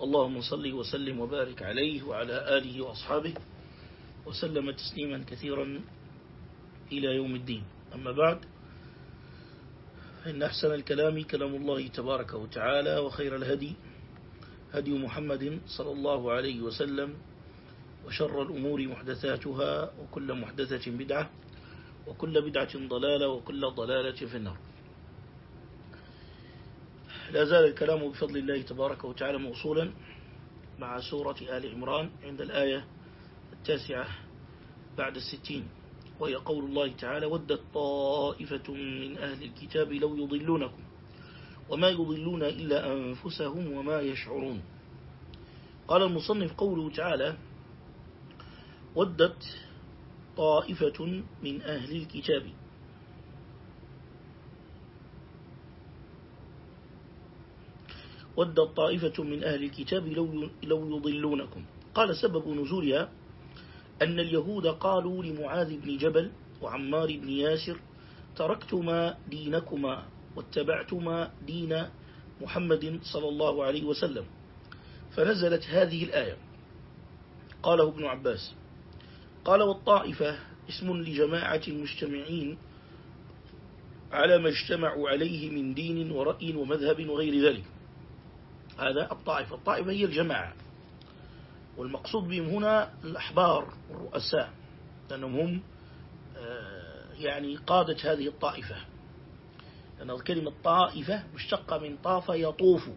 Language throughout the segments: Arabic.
اللهم صل وسلم وبارك عليه وعلى آله وأصحابه وسلم تسليما كثيرا إلى يوم الدين. أما بعد فإن أحسن الكلام كلام الله تبارك وتعالى وخير الهدي هدي محمد صلى الله عليه وسلم وشر الأمور محدثاتها وكل محدثة بدعة وكل بدعة ضلالة وكل ضلالة في النار. لا زال الكلام بفضل الله تبارك وتعالى موصولا مع سورة آل عمران عند الآية التاسعة بعد الستين وهي قول الله تعالى ودت طائفة من أهل الكتاب لو يضلونكم وما يضلون إلا أنفسهم وما يشعرون قال المصنف قوله تعالى ودت طائفة من أهل الكتاب ودت طائفة من أهل الكتاب لو, لو يضلونكم. قال سبب نزولها أن اليهود قالوا لمعاذ بن جبل وعمار بن ياسر تركتما دينكما واتبعتما دين محمد صلى الله عليه وسلم. فنزلت هذه الآية. قاله ابن عباس. قال والطائفة اسم لجماعة المجتمعين على ما اجتمعوا عليه من دين ورأي ومذهب وغير ذلك. هذا الطائفة الطائفة هي الجماعة. والمقصود بهم هنا الأحبار والرؤساء لأنهم هم يعني قادة هذه الطائفة. لأن الكلمة طائفة مشتقة من طاف يطوف.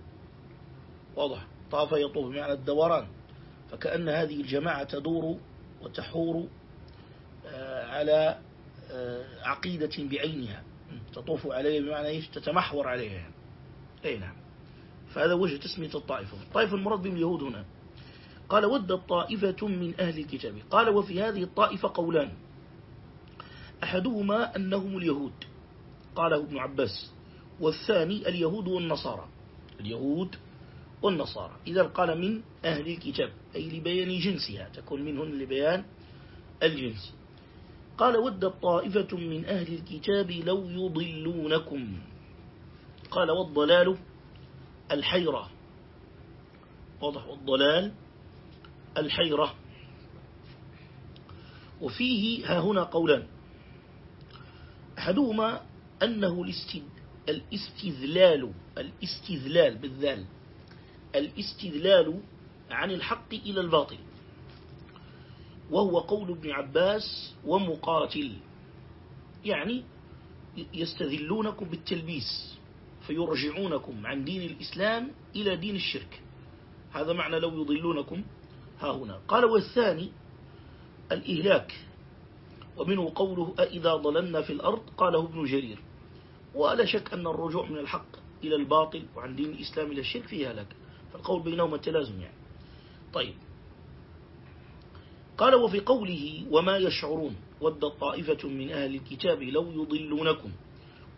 واضح؟ طاف يطوف بمعنى الدوران. فكأن هذه الجماعة تدور وتحور على عقيدة بعينها. تطوف عليها بمعنى إيش؟ تتمحور عليها. أي نعم. فهذا وجه تسمية الطائفة. الطائفة المراد بهم اليهود هنا. قال ود الطائفة من أهل الكتاب. قال وفي هذه الطائفة قولان. أحدهما أنهم اليهود. قاله ابن عباس. والثاني اليهود والنصارى. اليهود والنصارى. إذا قال من أهل الكتاب. أي لبيان جنسها. تكون منهن لبيان الجنس. قال ود طائفة من أهل الكتاب لو يضلونكم. قال والضلال الحيرة. واضح الضلال الحيرة. وفيه ها هنا قولان. أحدهما أنه الاستذلال الاستذلال بالذال. الاستذلال عن الحق إلى الباطل. وهو قول ابن عباس ومقاتل. يعني يستذلونكم بالتلبيس. فيرجعونكم عن دين الإسلام إلى دين الشرك. هذا معنى لو يضلونكم. ها هنا. قال والثاني الإهلاك. ومنه قوله أئذا ضللنا في الأرض؟ قاله ابن جرير. ولا شك أن الرجوع من الحق إلى الباطل وعن دين الإسلام إلى الشرك فيه هلاك. فالقول بينهما التلازم يعني. طيب. قال وفي قوله وما يشعرون ود طائفة من أهل الكتاب لو يضلونكم.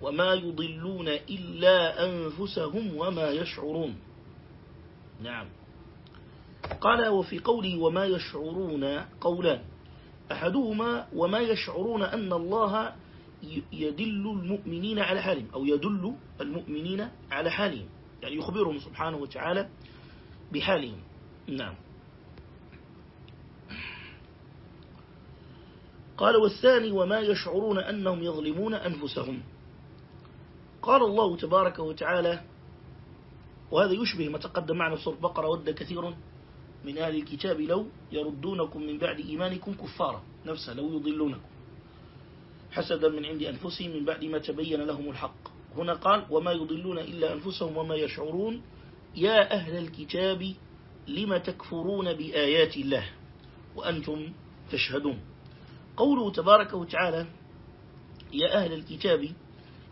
وما يضلون إلا أنفسهم وما يشعرون. نعم. قال وفي قوله وما يشعرون قولان أحدهما وما يشعرون أن الله يدل المؤمنين على حالهم أو يدل المؤمنين على حالهم يعني يخبرهم سبحانه وتعالى بحالهم. نعم. قال والثاني وما يشعرون أنهم يظلمون أنفسهم. قال الله تبارك وتعالى وهذا يشبه ما تقدم معنا سورة البقرة ود كثير من أهل الكتاب لو يردونكم من بعد إيمانكم كفارا نفسها لو يضلونكم. حسدا من عند أنفسهم من بعد ما تبين لهم الحق. هنا قال وما يضلون إلا أنفسهم وما يشعرون. يا أهل الكتاب لم تكفرون بآيات الله؟ وأنتم تشهدون. قوله تبارك وتعالى يا أهل الكتاب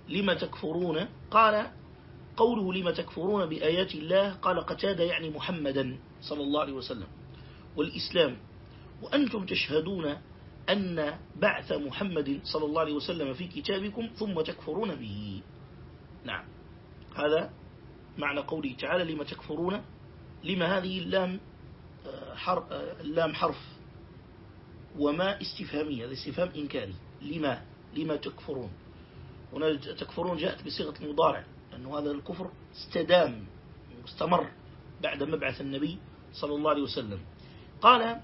لم تكفرون؟ قال قوله لم تكفرون بآيات الله قال قتادة يعني محمدا صلى الله عليه وسلم. والإسلام وأنتم تشهدون أن بعث محمد صلى الله عليه وسلم في كتابكم ثم تكفرون به. نعم. هذا معنى قوله تعالى لما تكفرون؟ لما هذه اللام آه، حرف, آه، اللام حرف وما استفهامية هذا استفهام إنكاري. لما؟ لما تكفرون. هنا تكفرون جاءت بصيغة المضارع لأنه هذا الكفر استدام مستمر بعد مبعث النبي صلى الله عليه وسلم. قال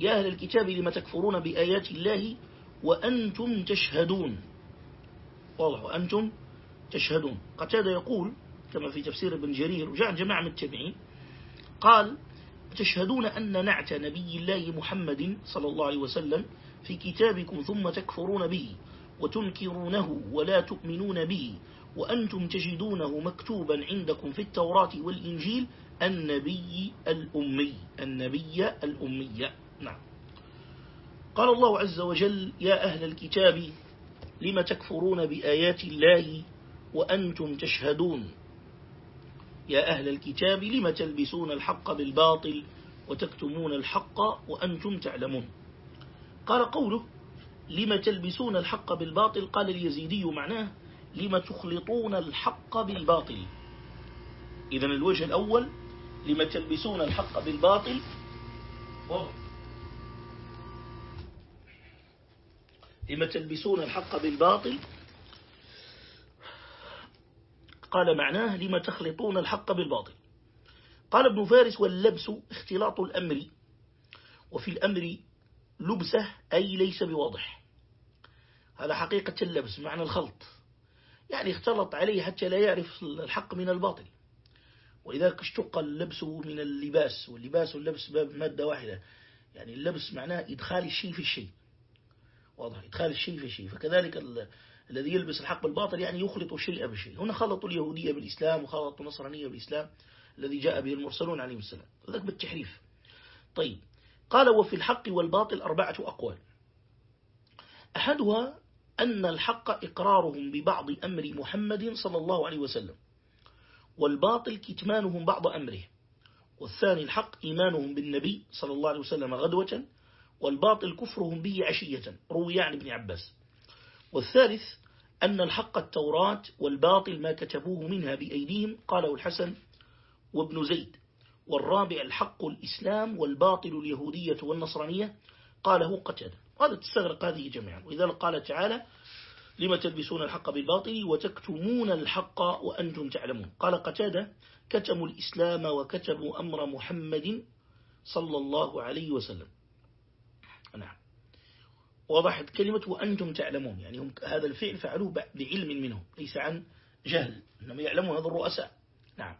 يا أهل الكتاب لما تكفرون بآيات الله وأنتم تشهدون؟ واضح وأنتم تشهدون. قتادة يقول كما في تفسير ابن جرير وجاء جماعة من التابعين قال تشهدون أن نعت نبي الله محمد صلى الله عليه وسلم في كتابكم ثم تكفرون به. وتنكرونه ولا تؤمنون به وأنتم تجدونه مكتوبا عندكم في التوراة والإنجيل النبي الأمي النبي الأمي. نعم. قال الله عز وجل يا أهل الكتاب لم تكفرون بآيات الله وأنتم تشهدون؟ يا أهل الكتاب لم تلبسون الحق بالباطل وتكتمون الحق وأنتم تعلمون؟ قال قوله لم تلبسون الحق بالباطل؟ قال اليزيدي معناه لم تخلطون الحق بالباطل. إذا الوجه الأول لم تلبسون الحق بالباطل. لم تلبسون الحق بالباطل. قال معناه لما تخلطون الحق بالباطل. قال ابن فارس واللبس اختلاط الأمر. وفي الأمر لبسه أي ليس بواضح. هذا حقيقة اللبس معنى الخلط. يعني اختلط عليه حتى لا يعرف الحق من الباطل. ولذلك اشتق اللبس من اللباس واللباس واللبس مادة واحدة. يعني اللبس معناه إدخال الشيء في الشيء. واضح إدخال الشيء في الشيء. فكذلك الذي يلبس الحق بالباطل يعني يخلط الشيء بالشيء. هنا خلطوا اليهودية بالإسلام وخلطوا النصرانية بالإسلام الذي جاء به المرسلون عليهم السلام. ذلك بالتحريف. طيب قال وفي الحق والباطل أربعة أقوال. أحدها أن الحق إقرارهم ببعض أمر محمد صلى الله عليه وسلم والباطل كتمانهم بعض أمره والثاني الحق إيمانهم بالنبي صلى الله عليه وسلم غدوة والباطل كفرهم به عشية روي عن ابن عباس. والثالث أن الحق التوراة والباطل ما كتبوه منها بأيديهم قاله الحسن وابن زيد. والرابع الحق الإسلام والباطل اليهودية والنصرانية؟ قاله قتل. هذا تستغرق هذه جميعا. وإذا قال تعالى لما تلبسون الحق بالباطل وتكتمون الحق وأنتم تعلمون. قال قتادة كتموا الإسلام وكتبوا أمر محمد صلى الله عليه وسلم. نعم. وضحت كلمة وأنتم تعلمون. يعني هم هذا الفعل فعلوه بعلم منهم ليس عن جهل. إنما يعلمون هذا الرؤساء. نعم.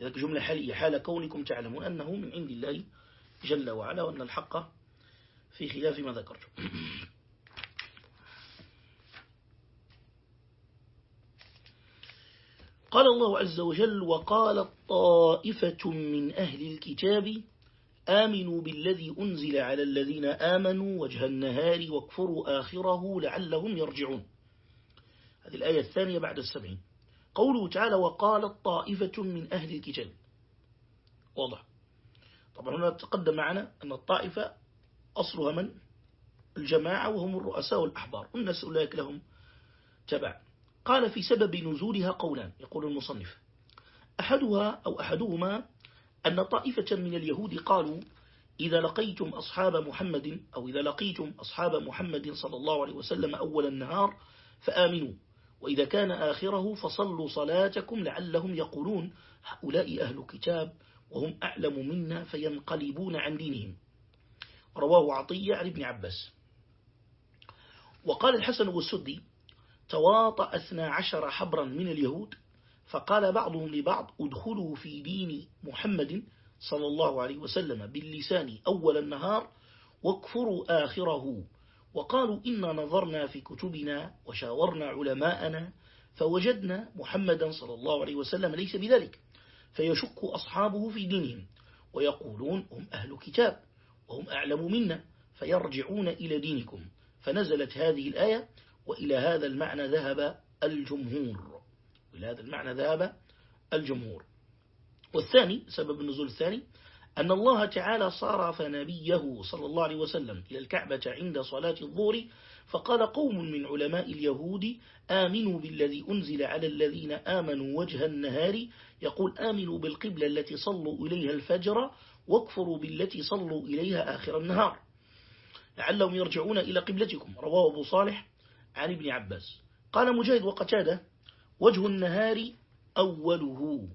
لذلك جملة حالية حال كونكم تعلمون أنه من عند الله جل وعلا وأن الحق في خلاف ما ذكرت قال الله عز وجل وقال طائفة من أهل الكتاب آمنوا بالذي أنزل على الذين آمنوا وجه النهار واكفروا آخره لعلهم يرجعون. هذه الآية الثانية بعد السبعين. قوله تعالى وقالت طائفة من أهل الكتاب. واضح. طبعا هنا تقدم معنا أن الطائفة أصلها من؟ الجماعة وهم الرؤساء والأحبار. الناس أولئك لهم تبع. قال في سبب نزولها قولان يقول المصنف. أحدها أو أحدهما أن طائفة من اليهود قالوا إذا لقيتم أصحاب محمد أو إذا لقيتم أصحاب محمد صلى الله عليه وسلم أول النهار فآمنوا. وإذا كان آخره فصلوا صلاتكم لعلهم يقولون هؤلاء أهل كتاب وهم أعلم منا فينقلبون عن دينهم. رواه عطية عن ابن عباس. وقال الحسن والسدي تواطأ اثنا عشر حبرا من اليهود فقال بعضهم لبعض ادخلوا في دين محمد صلى الله عليه وسلم باللسان أول النهار واكفروا آخره وقالوا إنا نظرنا في كتبنا وشاورنا علماءنا فوجدنا محمدا صلى الله عليه وسلم ليس بذلك فيشك أصحابه في دينهم ويقولون هم أهل كتاب وهم أعلم منا فيرجعون إلى دينكم فنزلت هذه الآية وإلى هذا المعنى ذهب الجمهور إلى هذا المعنى ذهب الجمهور. والثاني سبب النزول الثاني أن الله تعالى صرف نبيه صلى الله عليه وسلم إلى الكعبة عند صلاة الظهر فقال قوم من علماء اليهود آمنوا بالذي أنزل على الذين آمنوا وجه النهار يقول آمنوا بالقبلة التي صلوا إليها الفجر واكفروا بالتي صلوا إليها آخر النهار. لعلهم يرجعون إلى قبلتكم رواه أبو صالح عن ابن عباس. قال مجاهد وقتادة وجه النهار أوله.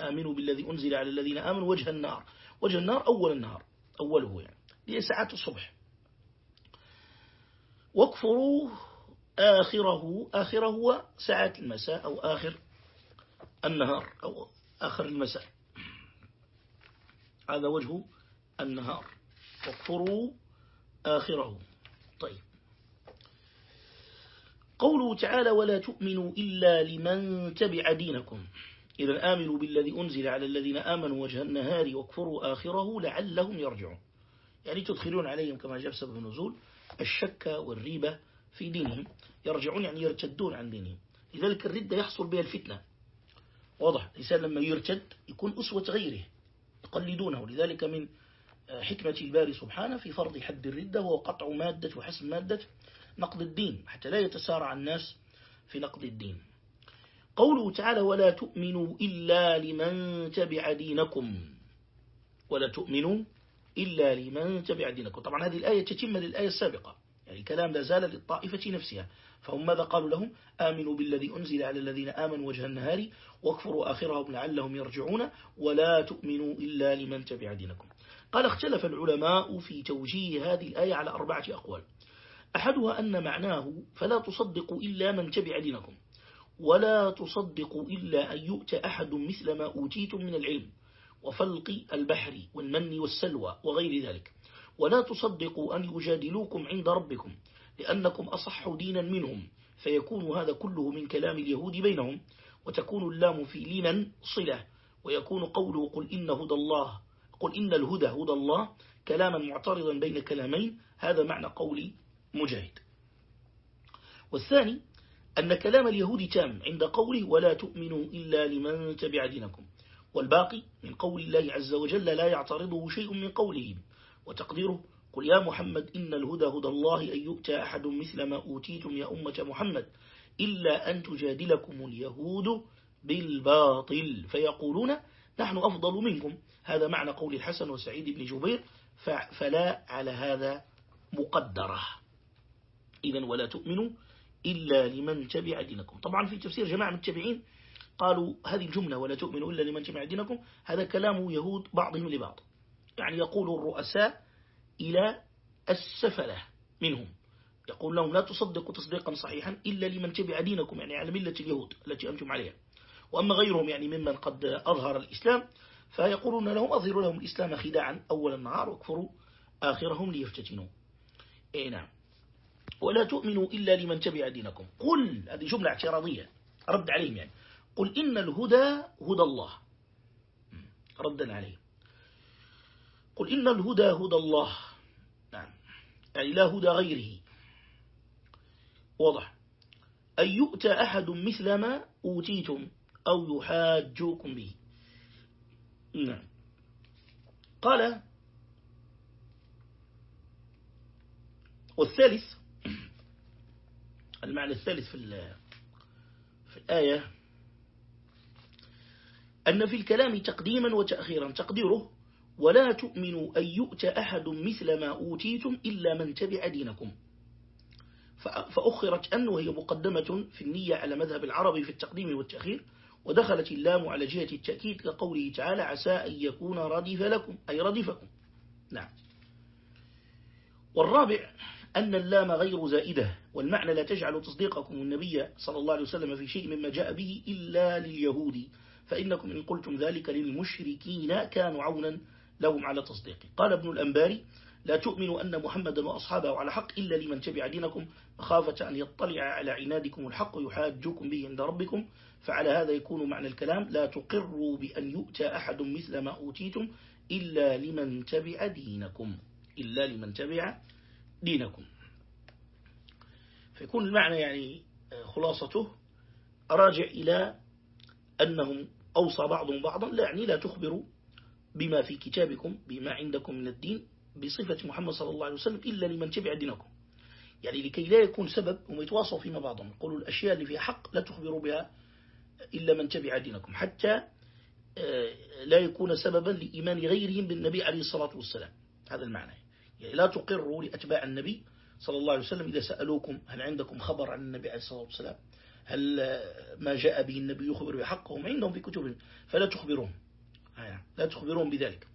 آمنوا بالذي أنزل على الذين آمنوا وجه النار. وجه النار أول النهار. أوله يعني. لساعات الصبح. واكفروا آخره. آخره هو ساعات المساء أو آخر النهار أو آخر المساء. هذا وجه النهار. واكفروا آخره. طيب. قوله تعالى ولا تؤمنوا إلا لمن تبع دينكم. إذا آمنوا بالذي أنزل على الذين آمنوا وجه النهار واكفروا آخره لعلهم يرجعون. يعني تدخلون عليهم كما جاء سبب النزول الشك والريبة في دينهم يرجعون يعني يرتدون عن دينهم. لذلك الردة يحصل بها الفتنة. واضح الإنسان لما يرتد يكون أسوة غيره يقلدونه. لذلك من حكمة الباري سبحانه في فرض حد الردة هو قطع مادة وحسم مادة نقد الدين حتى لا يتسارع الناس في نقد الدين. قوله تعالى ولا تؤمنوا إلا لمن تبع دينكم. ولا تؤمنوا إلا لمن تبع دينكم. طبعا هذه الآية تتم للآية السابقة. يعني الكلام لا زال للطائفة نفسها. فهم ماذا قالوا لهم؟ آمنوا بالذي أنزل على الذين آمنوا وجه النهار واكفروا آخرهم لعلهم يرجعون. ولا تؤمنوا إلا لمن تبع دينكم. قال اختلف العلماء في توجيه هذه الآية على أربعة أقوال. أحدها أن معناه فلا تصدقوا إلا من تبع دينكم. ولا تصدقوا إلا أن يؤتى أحد مثل ما أوتيتم من العلم وفلق البحر والمن والسلوى وغير ذلك. ولا تصدقوا أن يجادلوكم عند ربكم لأنكم أصح دينا منهم فيكون هذا كله من كلام اليهود بينهم وتكون اللام في لمن صلة ويكون قوله قل إن هدى الله قل إن الهدى هدى الله كلاما معترضا بين كلامين هذا معنى قول مجاهد. والثاني أن كلام اليهود تام عند قوله ولا تؤمنوا إلا لمن تبع دينكم والباقي من قول الله عز وجل لا يعترضه شيء من قوله وتقديره قل يا محمد إن الهدى هدى الله أن يؤتى أحد مثل ما أوتيتم يا أمة محمد إلا أن تجادلكم اليهود بالباطل فيقولون نحن أفضل منكم. هذا معنى قول الحسن وسعيد بن جبير فلا على هذا مقدرة. إذا ولا تؤمنوا إلا لمن تبع دينكم. طبعا في تفسير جماعة من التابعين قالوا هذه الجملة ولا تؤمنوا إلا لمن تبع دينكم. هذا كلام يهود بعضهم لبعض. يعني يقول الرؤساء إلى السفلة منهم. يقول لهم لا تصدقوا تصديقا صحيحا إلا لمن تبع دينكم يعني على ملة اليهود التي أنتم عليها. وأما غيرهم يعني ممن قد أظهر الإسلام فيقولون لهم أظهروا لهم الإسلام خداعا أول النهار واكفروا آخرهم ليفتتنوا. إيه نعم. ولا تؤمنوا إلا لمن تبع دينكم. قل هذه جملة اعتراضية رد عليهم يعني. قل إن الهدى هدى الله. ردا عليهم. قل إن الهدى هدى الله. نعم. يعني لا هدى غيره. واضح. أن يؤتى أحد مثل ما أوتيتم أو يحاجوكم به. نعم. قال والثالث المعنى الثالث في في الآية أن في الكلام تقديما وتأخيرا تقديره ولا تؤمنوا أن يؤتى أحد مثل ما أوتيتم إلا من تبع دينكم. فأخرت أن وهي مقدمة في النية على مذهب العربي في التقديم والتأخير ودخلت اللام على جهة التأكيد كقوله تعالى عسى أن يكون ردف لكم. أي ردفكم. نعم. والرابع أن اللام غير زائدة والمعنى لا تجعل تصديقكم النبي صلى الله عليه وسلم في شيء مما جاء به إلا لليهود. فإنكم إن قلتم ذلك للمشركين كانوا عونا لهم على تصديقه قال ابن الأنباري لا تؤمنوا أن محمدا وأصحابه على حق إلا لمن تبع دينكم مخافة أن يطلع على عنادكم الحق يحاجكم به عند ربكم فعلى هذا يكون معنى الكلام لا تقروا بأن يؤتى أحد مثل ما أوتيتم إلا لمن تبع دينكم إلا لمن تبع دينكم. فيكون المعنى يعني خلاصته راجع إلى أنهم أوصى بعضهم بعضا لا يعني لا تخبروا بما في كتابكم بما عندكم من الدين بصفة محمد صلى الله عليه وسلم إلا لمن تبع دينكم. يعني لكي لا يكون سبب هم يتواصوا فيما بعضهم يقولوا الأشياء اللي فيها حق لا تخبروا بها إلا من تبع دينكم حتى آه، لا يكون سببا لإيمان غيرهم بالنبي عليه الصلاة والسلام. هذا المعنى يعني لا تقروا لأتباع النبي صلى الله عليه وسلم إذا سألوكم هل عندكم خبر عن النبي عليه الصلاة والسلام؟ هل ما جاء به النبي يخبر بحقهم عندهم في كتبهم فلا تخبرهم. لا تخبرون بذلك.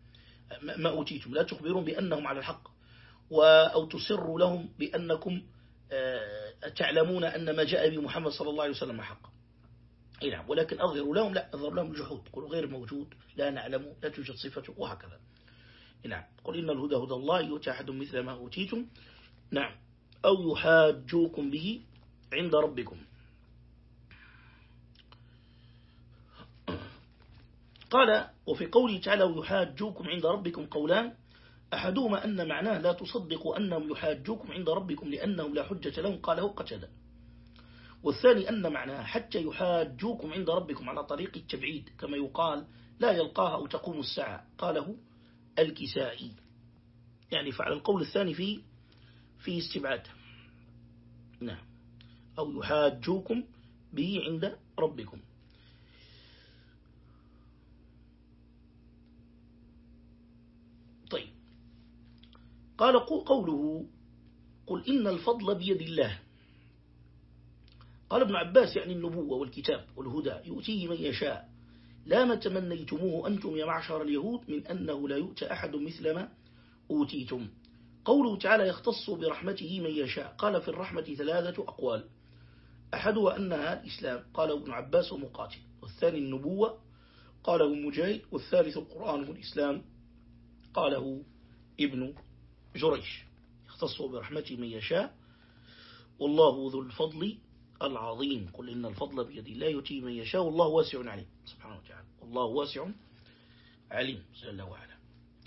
ما أوتيتم. لا تخبرون بأنهم على الحق. أو تصروا لهم بأنكم آه، تعلمون أن ما جاء به محمد صلى الله عليه وسلم حق. نعم. ولكن أظهروا لهم لا أظهر لهم الجحود. قلوا غير موجود لا نعلم لا توجد صفته وهكذا. نعم. قل إن الهدى هدى الله يؤتى أحد مثل ما أوتيتم. نعم. أو يحاجوكم به عند ربكم. قال وفي قوله تعالى يحاجوكم عند ربكم قولان. أحدهما أن معناه لا تصدقوا أنهم يحاجوكم عند ربكم لأنهم لا حجة لهم. قاله قتدا والثاني أن معناه حتى يحاجوكم عند ربكم على طريق التبعيد كما يقال لا يلقاها أو تقوم الساعة. قاله الكسائي. يعني فعل القول الثاني في في استبعاد. نعم. أو يحاجوكم به عند ربكم. طيب. قال قوله قل إن الفضل بيد الله. قال ابن عباس يعني النبوة والكتاب والهدى يؤتيه من يشاء. لا ما تمنيتموه أنتم يا معشر اليهود من أنه لا يؤتى أحد مثل ما أوتيتم. قوله تعالى يختص برحمته من يشاء. قال في الرحمة ثلاثة أقوال. أحدها أنها الإسلام. قال ابن عباس ومقاتل. والثاني النبوة. قاله مجاهد. والثالث القرآن والإسلام. قاله ابن جريش. يختص برحمته من يشاء. والله ذو الفضل العظيم. قل إن الفضل بيد الله يتي من يشاء. والله واسع عليم. سبحانه وتعالى. والله واسع عليم. جل وعلا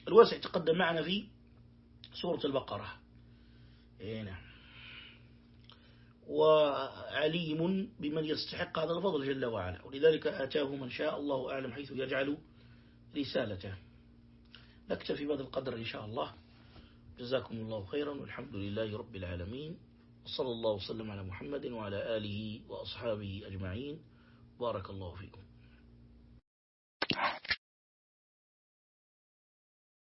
الواسع تقدم معنا في سورة البقرة. إيه نعم. وعليم بمن يستحق هذا الفضل جل وعلا. ولذلك آتاه من شاء الله أعلم حيث يجعل رسالته. نكتفي بهذا القدر إن شاء الله. جزاكم الله خيرا. والحمد لله رب العالمين. وصلى الله وسلم على محمد وعلى آله وأصحابه أجمعين. بارك الله فيكم.